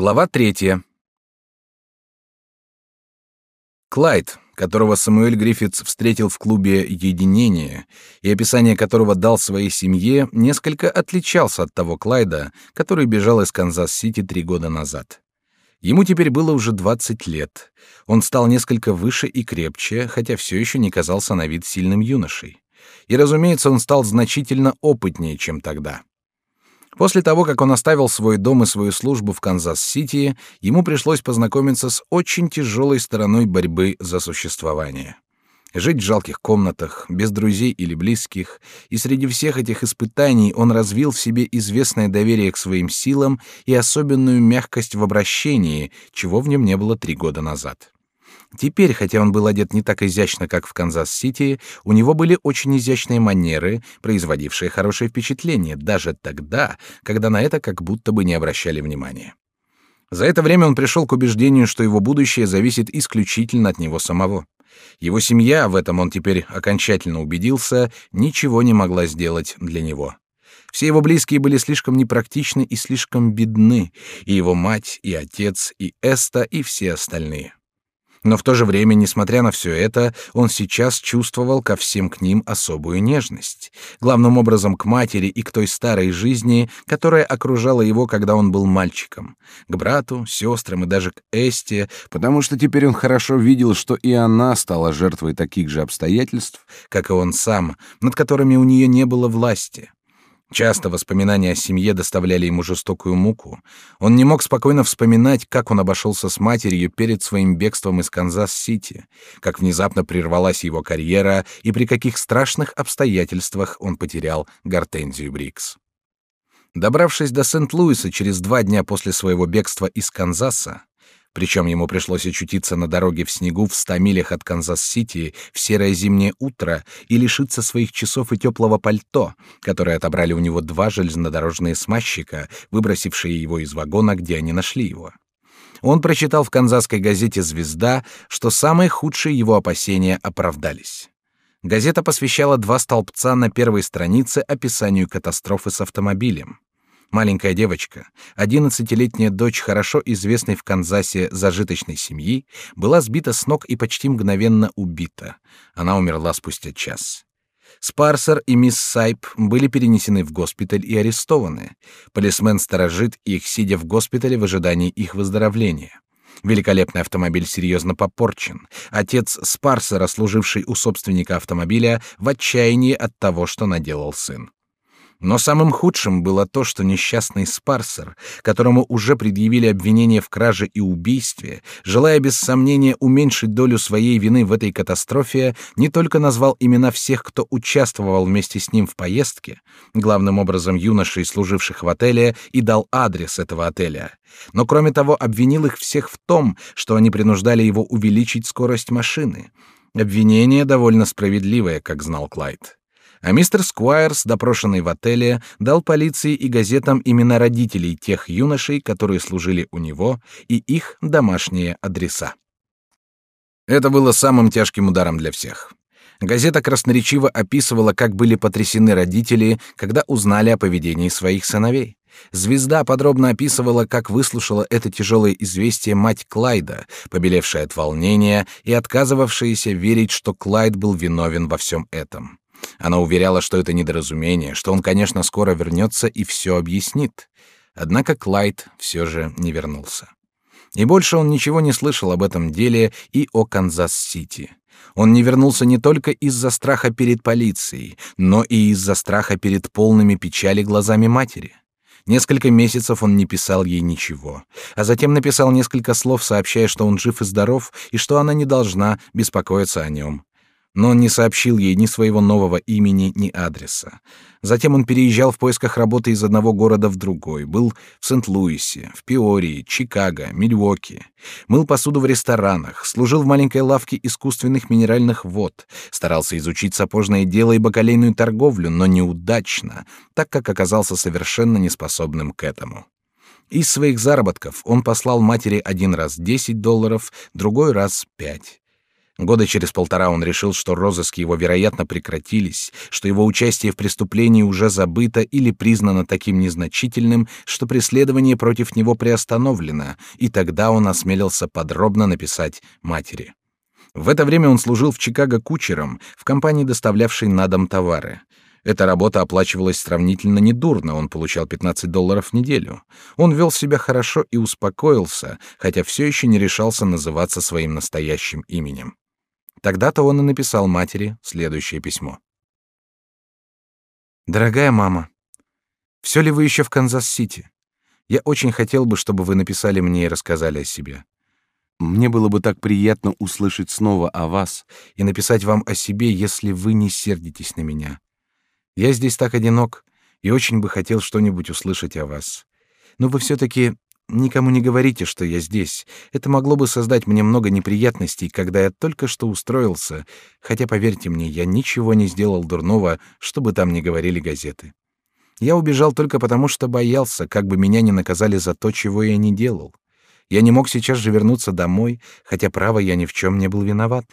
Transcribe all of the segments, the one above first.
Глава третья. Клайд, которого Самуэль Гриффитс встретил в клубе «Единение», и описание которого дал своей семье, несколько отличался от того Клайда, который бежал из Канзас-Сити три года назад. Ему теперь было уже 20 лет. Он стал несколько выше и крепче, хотя все еще не казался на вид сильным юношей. И, разумеется, он стал значительно опытнее, чем тогда. После того, как он оставил свой дом и свою службу в Канзас-Сити, ему пришлось познакомиться с очень тяжелой стороной борьбы за существование. Жить в жалких комнатах, без друзей или близких, и среди всех этих испытаний он развил в себе известное доверие к своим силам и особенную мягкость в обращении, чего в нем не было три года назад. Теперь, хотя он был одет не так изящно, как в Канзас-Сити, у него были очень изящные манеры, производившие хорошее впечатление, даже тогда, когда на это как будто бы не обращали внимания. За это время он пришел к убеждению, что его будущее зависит исключительно от него самого. Его семья, в этом он теперь окончательно убедился, ничего не могла сделать для него. Все его близкие были слишком непрактичны и слишком бедны, и его мать, и отец, и Эста, и все остальные. Но в то же время, несмотря на все это, он сейчас чувствовал ко всем к ним особую нежность, главным образом к матери и к той старой жизни, которая окружала его, когда он был мальчиком, к брату, сестрам и даже к Эсте, потому что теперь он хорошо видел, что и она стала жертвой таких же обстоятельств, как и он сам, над которыми у нее не было власти. Часто воспоминания о семье доставляли ему жестокую муку. Он не мог спокойно вспоминать, как он обошелся с матерью перед своим бегством из Канзас-Сити, как внезапно прервалась его карьера и при каких страшных обстоятельствах он потерял Гортензию Брикс. Добравшись до Сент-Луиса через два дня после своего бегства из Канзаса, причем ему пришлось очутиться на дороге в снегу в ста милях от Канзас-Сити в серое зимнее утро и лишиться своих часов и теплого пальто, которые отобрали у него два железнодорожные смазчика, выбросившие его из вагона, где они нашли его. Он прочитал в канзасской газете «Звезда», что самые худшие его опасения оправдались. Газета посвящала два столбца на первой странице описанию катастрофы с автомобилем. Маленькая девочка, одиннадцатилетняя дочь хорошо известной в Канзасе зажиточной семьи, была сбита с ног и почти мгновенно убита. Она умерла спустя час. Спарсер и мисс Сайп были перенесены в госпиталь и арестованы. Полисмен сторожит их, сидя в госпитале в ожидании их выздоровления. Великолепный автомобиль серьезно попорчен. Отец Спарсера, служивший у собственника автомобиля, в отчаянии от того, что наделал сын. Но самым худшим было то, что несчастный Спарсер, которому уже предъявили обвинение в краже и убийстве, желая без сомнения уменьшить долю своей вины в этой катастрофе, не только назвал имена всех, кто участвовал вместе с ним в поездке, главным образом юношей, служивших в отеле, и дал адрес этого отеля, но кроме того обвинил их всех в том, что они принуждали его увеличить скорость машины. Обвинение довольно справедливое, как знал Клайд а мистер Сквайрс, допрошенный в отеле, дал полиции и газетам имена родителей тех юношей, которые служили у него, и их домашние адреса. Это было самым тяжким ударом для всех. Газета красноречиво описывала, как были потрясены родители, когда узнали о поведении своих сыновей. Звезда подробно описывала, как выслушала это тяжелое известие мать Клайда, побелевшая от волнения и отказывавшаяся верить, что Клайд был виновен во всем этом. Она уверяла, что это недоразумение, что он, конечно, скоро вернется и все объяснит. Однако Клайд все же не вернулся. И больше он ничего не слышал об этом деле и о Канзас-Сити. Он не вернулся не только из-за страха перед полицией, но и из-за страха перед полными печали глазами матери. Несколько месяцев он не писал ей ничего, а затем написал несколько слов, сообщая, что он жив и здоров, и что она не должна беспокоиться о нем но он не сообщил ей ни своего нового имени, ни адреса. Затем он переезжал в поисках работы из одного города в другой, был в Сент-Луисе, в Пиории, Чикаго, Мильуоки, мыл посуду в ресторанах, служил в маленькой лавке искусственных минеральных вод, старался изучить сапожное дело и бакалейную торговлю, но неудачно, так как оказался совершенно неспособным к этому. Из своих заработков он послал матери один раз 10 долларов, другой раз 5. Года через полтора он решил, что розыски его, вероятно, прекратились, что его участие в преступлении уже забыто или признано таким незначительным, что преследование против него приостановлено, и тогда он осмелился подробно написать матери. В это время он служил в Чикаго кучером в компании, доставлявшей на дом товары. Эта работа оплачивалась сравнительно недурно, он получал 15 долларов в неделю. Он вел себя хорошо и успокоился, хотя все еще не решался называться своим настоящим именем. Тогда-то он и написал матери следующее письмо. «Дорогая мама, все ли вы еще в Канзас-Сити? Я очень хотел бы, чтобы вы написали мне и рассказали о себе. Мне было бы так приятно услышать снова о вас и написать вам о себе, если вы не сердитесь на меня. Я здесь так одинок и очень бы хотел что-нибудь услышать о вас. Но вы все-таки Никому не говорите, что я здесь. Это могло бы создать мне много неприятностей, когда я только что устроился, хотя, поверьте мне, я ничего не сделал дурного, чтобы там не говорили газеты. Я убежал только потому, что боялся, как бы меня не наказали за то, чего я не делал. Я не мог сейчас же вернуться домой, хотя, право, я ни в чем не был виноват.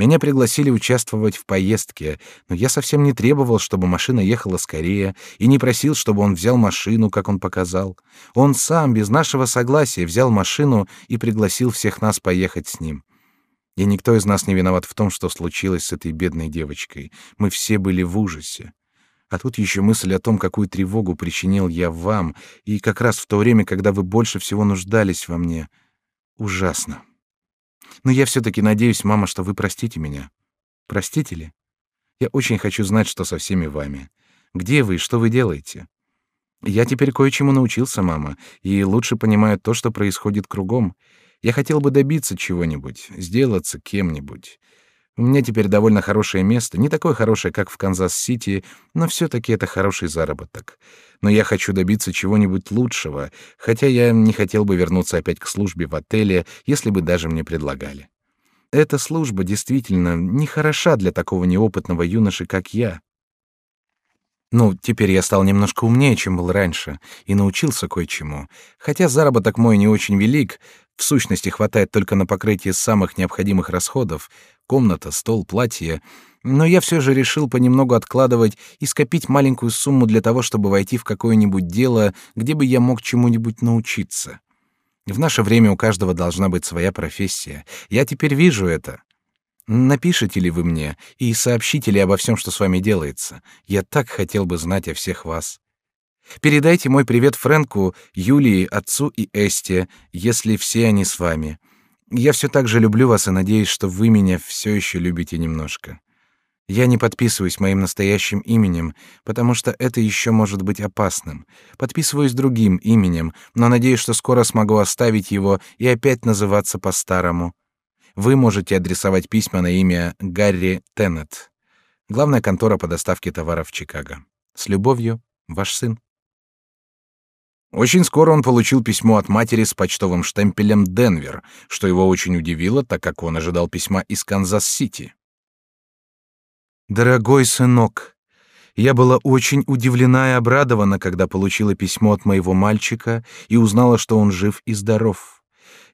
Меня пригласили участвовать в поездке, но я совсем не требовал, чтобы машина ехала скорее, и не просил, чтобы он взял машину, как он показал. Он сам, без нашего согласия, взял машину и пригласил всех нас поехать с ним. И никто из нас не виноват в том, что случилось с этой бедной девочкой. Мы все были в ужасе. А тут еще мысль о том, какую тревогу причинил я вам, и как раз в то время, когда вы больше всего нуждались во мне. Ужасно. Но я все-таки надеюсь, мама, что вы простите меня. Простите ли? Я очень хочу знать, что со всеми вами. Где вы и что вы делаете? Я теперь кое-чему научился, мама, и лучше понимаю то, что происходит кругом. Я хотел бы добиться чего-нибудь, сделаться кем-нибудь. У меня теперь довольно хорошее место, не такое хорошее, как в Канзас-Сити, но все-таки это хороший заработок. Но я хочу добиться чего-нибудь лучшего, хотя я не хотел бы вернуться опять к службе в отеле, если бы даже мне предлагали. Эта служба действительно не хороша для такого неопытного юноши, как я. Ну, теперь я стал немножко умнее, чем был раньше, и научился кое-чему. Хотя заработок мой не очень велик, в сущности хватает только на покрытие самых необходимых расходов, комната, стол, платье, но я все же решил понемногу откладывать и скопить маленькую сумму для того, чтобы войти в какое-нибудь дело, где бы я мог чему-нибудь научиться. В наше время у каждого должна быть своя профессия. Я теперь вижу это. Напишите ли вы мне и сообщите ли обо всем, что с вами делается? Я так хотел бы знать о всех вас. Передайте мой привет Фрэнку, Юлии, отцу и Эсте, если все они с вами. Я все так же люблю вас и надеюсь, что вы меня все еще любите немножко. Я не подписываюсь моим настоящим именем, потому что это еще может быть опасным. Подписываюсь другим именем, но надеюсь, что скоро смогу оставить его и опять называться по-старому. Вы можете адресовать письма на имя Гарри Теннет. Главная контора по доставке товаров в Чикаго. С любовью, ваш сын. Очень скоро он получил письмо от матери с почтовым штемпелем Денвер, что его очень удивило, так как он ожидал письма из Канзас-Сити. Дорогой сынок, я была очень удивлена и обрадована, когда получила письмо от моего мальчика и узнала, что он жив и здоров.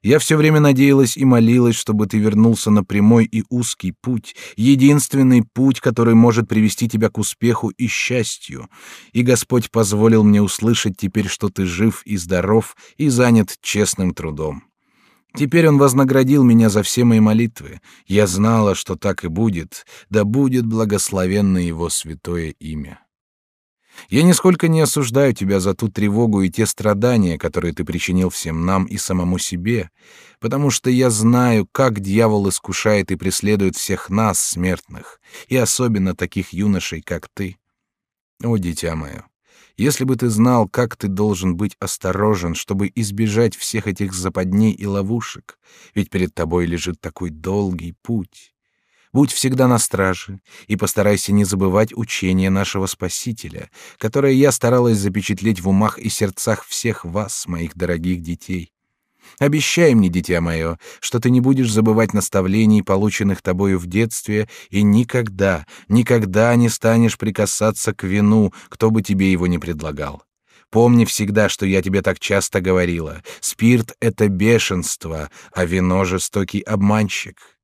Я все время надеялась и молилась, чтобы ты вернулся на прямой и узкий путь, единственный путь, который может привести тебя к успеху и счастью. И Господь позволил мне услышать теперь, что ты жив и здоров и занят честным трудом. Теперь он вознаградил меня за все мои молитвы. Я знала, что так и будет, да будет благословенно его святое имя. Я нисколько не осуждаю тебя за ту тревогу и те страдания, которые ты причинил всем нам и самому себе, потому что я знаю, как дьявол искушает и преследует всех нас, смертных, и особенно таких юношей, как ты. О, дитя мое, если бы ты знал, как ты должен быть осторожен, чтобы избежать всех этих западней и ловушек, ведь перед тобой лежит такой долгий путь. Будь всегда на страже и постарайся не забывать учения нашего Спасителя, которое я старалась запечатлеть в умах и сердцах всех вас, моих дорогих детей. Обещай мне, дитя мое, что ты не будешь забывать наставлений, полученных тобою в детстве, и никогда, никогда не станешь прикасаться к вину, кто бы тебе его не предлагал. Помни всегда, что я тебе так часто говорила. Спирт — это бешенство, а вино — жестокий обманщик.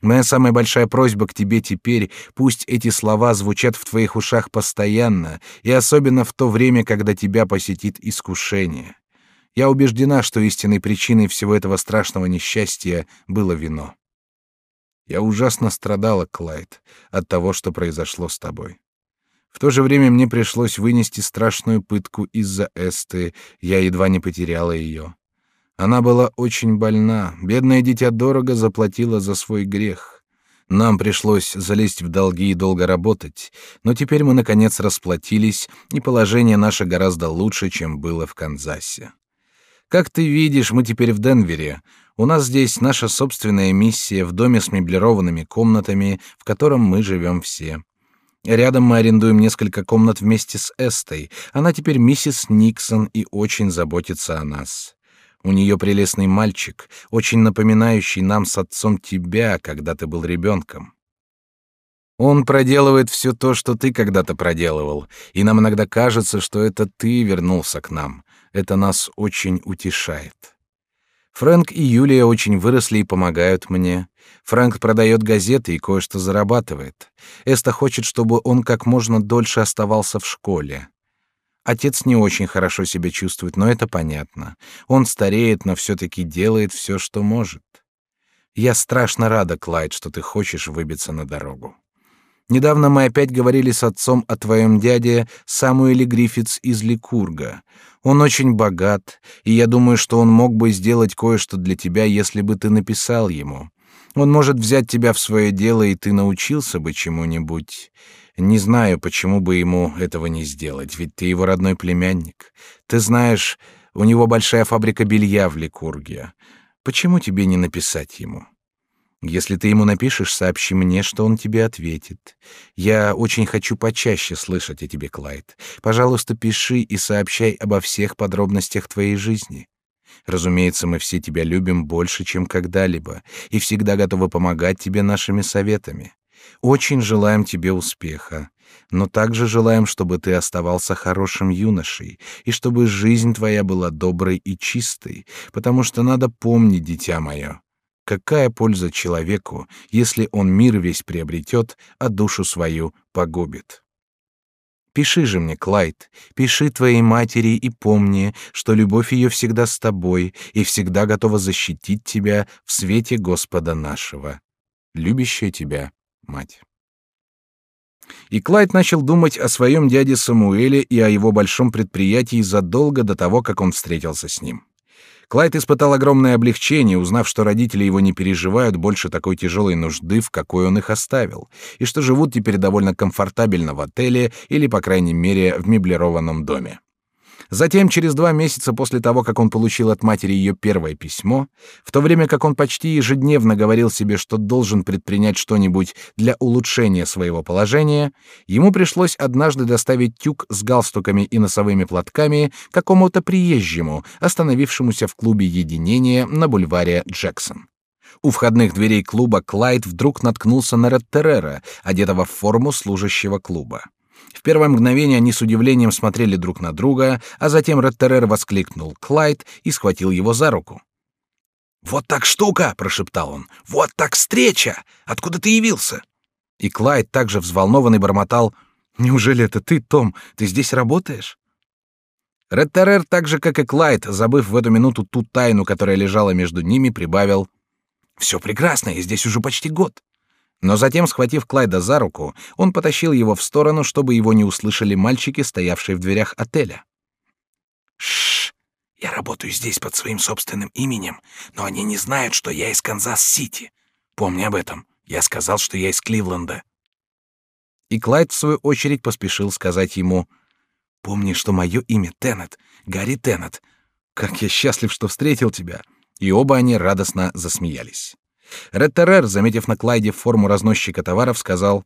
Моя самая большая просьба к тебе теперь, пусть эти слова звучат в твоих ушах постоянно, и особенно в то время, когда тебя посетит искушение. Я убеждена, что истинной причиной всего этого страшного несчастья было вино. Я ужасно страдала, Клайд, от того, что произошло с тобой. В то же время мне пришлось вынести страшную пытку из-за Эсты, я едва не потеряла ее. Она была очень больна, бедное дитя дорого заплатила за свой грех. Нам пришлось залезть в долги и долго работать, но теперь мы, наконец, расплатились, и положение наше гораздо лучше, чем было в Канзасе. Как ты видишь, мы теперь в Денвере. У нас здесь наша собственная миссия в доме с меблированными комнатами, в котором мы живем все. Рядом мы арендуем несколько комнат вместе с Эстой. Она теперь миссис Никсон и очень заботится о нас. У нее прелестный мальчик, очень напоминающий нам с отцом тебя, когда ты был ребенком. Он проделывает все то, что ты когда-то проделывал, и нам иногда кажется, что это ты вернулся к нам. Это нас очень утешает. Фрэнк и Юлия очень выросли и помогают мне. Фрэнк продает газеты и кое-что зарабатывает. Эста хочет, чтобы он как можно дольше оставался в школе. Отец не очень хорошо себя чувствует, но это понятно. Он стареет, но все-таки делает все, что может. Я страшно рада, Клайд, что ты хочешь выбиться на дорогу. Недавно мы опять говорили с отцом о твоем дяде Самуэле Гриффитс из Ликурга. Он очень богат, и я думаю, что он мог бы сделать кое-что для тебя, если бы ты написал ему. Он может взять тебя в свое дело, и ты научился бы чему-нибудь. Не знаю, почему бы ему этого не сделать, ведь ты его родной племянник. Ты знаешь, у него большая фабрика белья в Ликурге. Почему тебе не написать ему? Если ты ему напишешь, сообщи мне, что он тебе ответит. Я очень хочу почаще слышать о тебе, Клайд. Пожалуйста, пиши и сообщай обо всех подробностях твоей жизни. Разумеется, мы все тебя любим больше, чем когда-либо, и всегда готовы помогать тебе нашими советами. Очень желаем тебе успеха, но также желаем, чтобы ты оставался хорошим юношей и чтобы жизнь твоя была доброй и чистой, потому что надо помнить, дитя мое, Какая польза человеку, если он мир весь приобретет, а душу свою погубит? Пиши же мне, Клайд, пиши твоей матери и помни, что любовь ее всегда с тобой и всегда готова защитить тебя в свете Господа нашего. Любящая тебя мать. И Клайд начал думать о своем дяде Самуэле и о его большом предприятии задолго до того, как он встретился с ним. Клайд испытал огромное облегчение, узнав, что родители его не переживают больше такой тяжелой нужды, в какой он их оставил, и что живут теперь довольно комфортабельно в отеле или, по крайней мере, в меблированном доме. Затем, через два месяца после того, как он получил от матери ее первое письмо, в то время как он почти ежедневно говорил себе, что должен предпринять что-нибудь для улучшения своего положения, ему пришлось однажды доставить тюк с галстуками и носовыми платками какому-то приезжему, остановившемуся в клубе единения на бульваре Джексон. У входных дверей клуба Клайд вдруг наткнулся на Реттерера, одетого в форму служащего клуба. В первое мгновение они с удивлением смотрели друг на друга, а затем Реттерер воскликнул Клайд и схватил его за руку. «Вот так штука!» — прошептал он. «Вот так встреча! Откуда ты явился?» И Клайд также взволнованный бормотал. «Неужели это ты, Том? Ты здесь работаешь?» Реттерер, так же, как и Клайд, забыв в эту минуту ту тайну, которая лежала между ними, прибавил. «Все прекрасно, я здесь уже почти год. Но затем, схватив Клайда за руку, он потащил его в сторону, чтобы его не услышали мальчики, стоявшие в дверях отеля. Шш, я работаю здесь под своим собственным именем, но они не знают, что я из Канзас-Сити. Помни об этом. Я сказал, что я из Кливленда. И Клайд в свою очередь поспешил сказать ему: "Помни, что мое имя Теннет, Гарри Теннет. Как я счастлив, что встретил тебя". И оба они радостно засмеялись. Реттерер, заметив на Клайде форму разносчика товаров, сказал: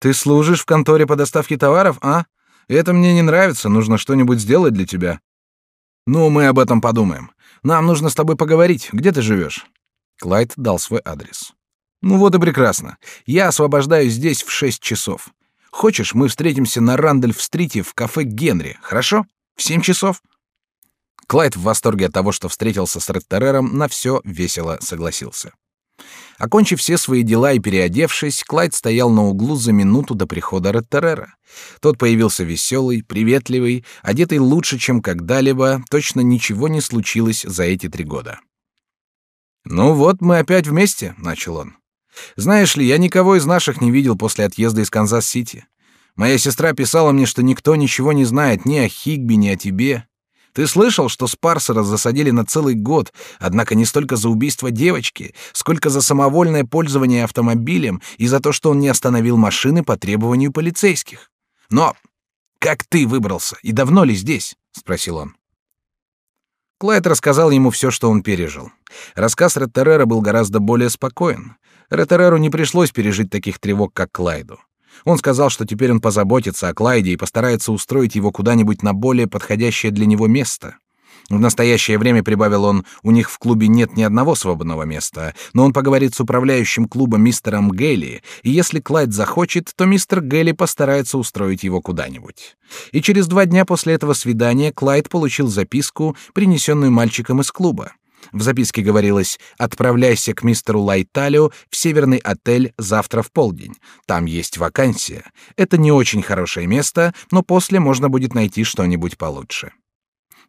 "Ты служишь в конторе по доставке товаров, а? Это мне не нравится. Нужно что-нибудь сделать для тебя". "Ну, мы об этом подумаем. Нам нужно с тобой поговорить. Где ты живешь?" Клайд дал свой адрес. "Ну вот и прекрасно. Я освобождаюсь здесь в шесть часов. Хочешь, мы встретимся на Рандольф-стрите в кафе Генри, хорошо? В семь часов?" Клайд в восторге от того, что встретился с Реттерером, на все весело согласился. Окончив все свои дела и переодевшись, Клайд стоял на углу за минуту до прихода Реттерера. Тот появился веселый, приветливый, одетый лучше, чем когда-либо, точно ничего не случилось за эти три года. «Ну вот, мы опять вместе», — начал он. «Знаешь ли, я никого из наших не видел после отъезда из Канзас-Сити. Моя сестра писала мне, что никто ничего не знает ни о Хигби, ни о тебе. Ты слышал, что Спарсера засадили на целый год, однако не столько за убийство девочки, сколько за самовольное пользование автомобилем и за то, что он не остановил машины по требованию полицейских. Но как ты выбрался и давно ли здесь? спросил он. Клайд рассказал ему все, что он пережил. Рассказ Реттерера был гораздо более спокоен. Реттереру не пришлось пережить таких тревог, как Клайду. Он сказал, что теперь он позаботится о Клайде и постарается устроить его куда-нибудь на более подходящее для него место. В настоящее время, прибавил он, у них в клубе нет ни одного свободного места, но он поговорит с управляющим клуба мистером Гелли, и если Клайд захочет, то мистер Гелли постарается устроить его куда-нибудь. И через два дня после этого свидания Клайд получил записку, принесенную мальчиком из клуба. В записке говорилось «Отправляйся к мистеру Лайталю в северный отель завтра в полдень. Там есть вакансия. Это не очень хорошее место, но после можно будет найти что-нибудь получше».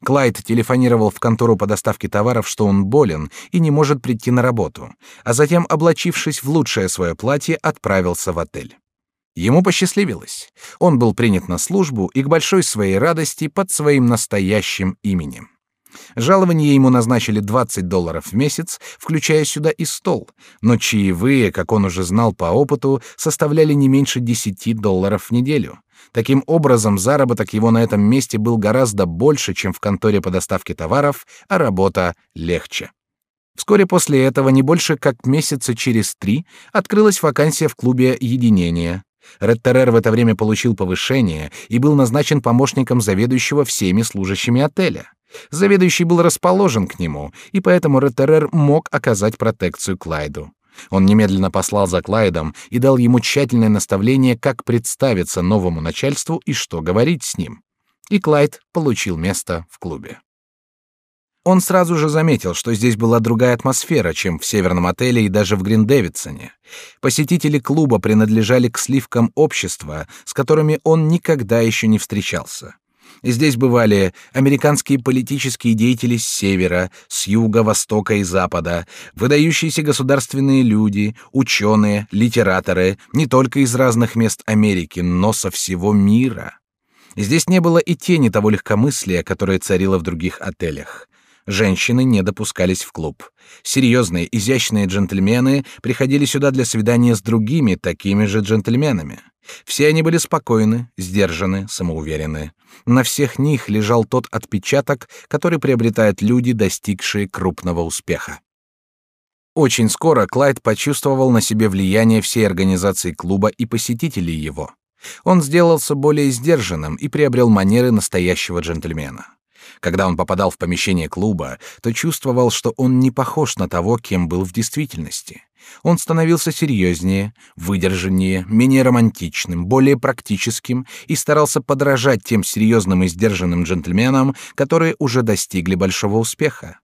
Клайд телефонировал в контору по доставке товаров, что он болен и не может прийти на работу, а затем, облачившись в лучшее свое платье, отправился в отель. Ему посчастливилось. Он был принят на службу и к большой своей радости под своим настоящим именем. Жалование ему назначили 20 долларов в месяц, включая сюда и стол, но чаевые, как он уже знал по опыту, составляли не меньше 10 долларов в неделю. Таким образом, заработок его на этом месте был гораздо больше, чем в конторе по доставке товаров, а работа легче. Вскоре после этого, не больше как месяца через три, открылась вакансия в клубе «Единение». Реттерер в это время получил повышение и был назначен помощником заведующего всеми служащими отеля. Заведующий был расположен к нему, и поэтому Реттерер мог оказать протекцию Клайду. Он немедленно послал за Клайдом и дал ему тщательное наставление, как представиться новому начальству и что говорить с ним. И Клайд получил место в клубе. Он сразу же заметил, что здесь была другая атмосфера, чем в северном отеле и даже в Гриндевидсоне. Посетители клуба принадлежали к сливкам общества, с которыми он никогда еще не встречался. Здесь бывали американские политические деятели с севера, с юга, востока и запада, выдающиеся государственные люди, ученые, литераторы, не только из разных мест Америки, но со всего мира. Здесь не было и тени того легкомыслия, которое царило в других отелях. Женщины не допускались в клуб. Серьезные, изящные джентльмены приходили сюда для свидания с другими такими же джентльменами. Все они были спокойны, сдержаны, самоуверены. На всех них лежал тот отпечаток, который приобретают люди, достигшие крупного успеха. Очень скоро Клайд почувствовал на себе влияние всей организации клуба и посетителей его. Он сделался более сдержанным и приобрел манеры настоящего джентльмена. Когда он попадал в помещение клуба, то чувствовал, что он не похож на того, кем был в действительности. Он становился серьезнее, выдержаннее, менее романтичным, более практическим и старался подражать тем серьезным и сдержанным джентльменам, которые уже достигли большого успеха.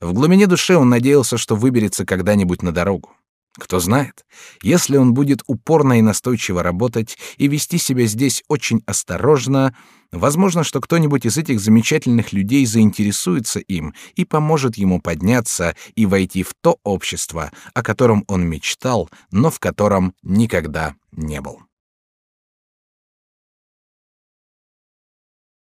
В глубине души он надеялся, что выберется когда-нибудь на дорогу. Кто знает, если он будет упорно и настойчиво работать и вести себя здесь очень осторожно, возможно, что кто-нибудь из этих замечательных людей заинтересуется им и поможет ему подняться и войти в то общество, о котором он мечтал, но в котором никогда не был.